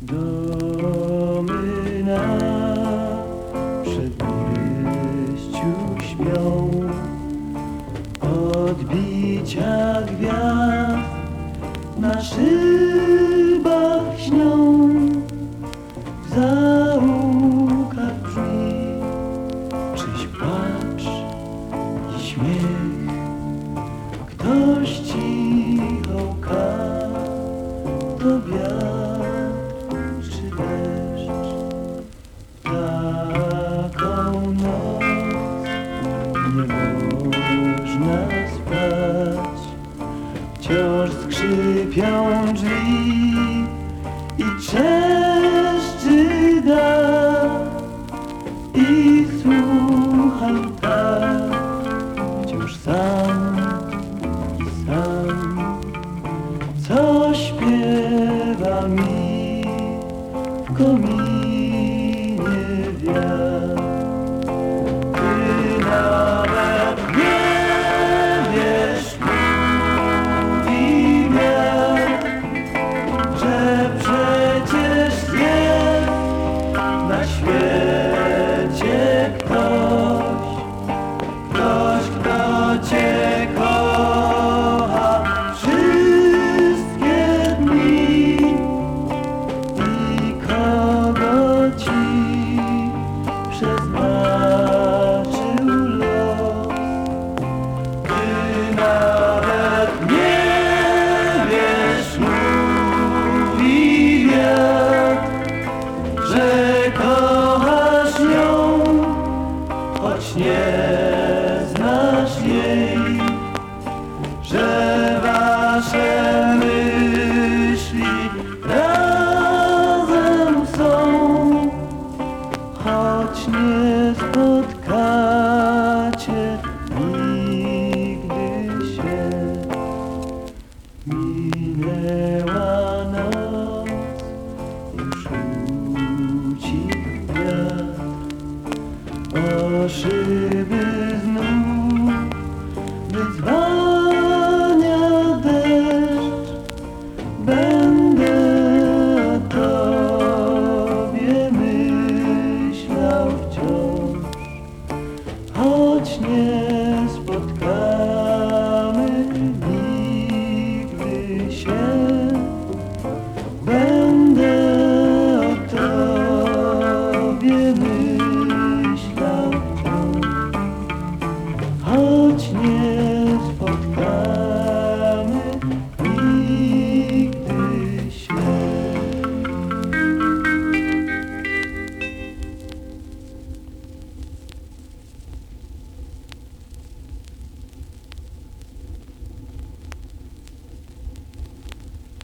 Domy na przedmieściu śpią Odbicia gwiazd na można spać Wciąż skrzypią drzwi i trzeszczy dach. I słucham tak wciąż sam i sam. Co śpiewa mi w kominie nie znasz jej, że wasze naszymi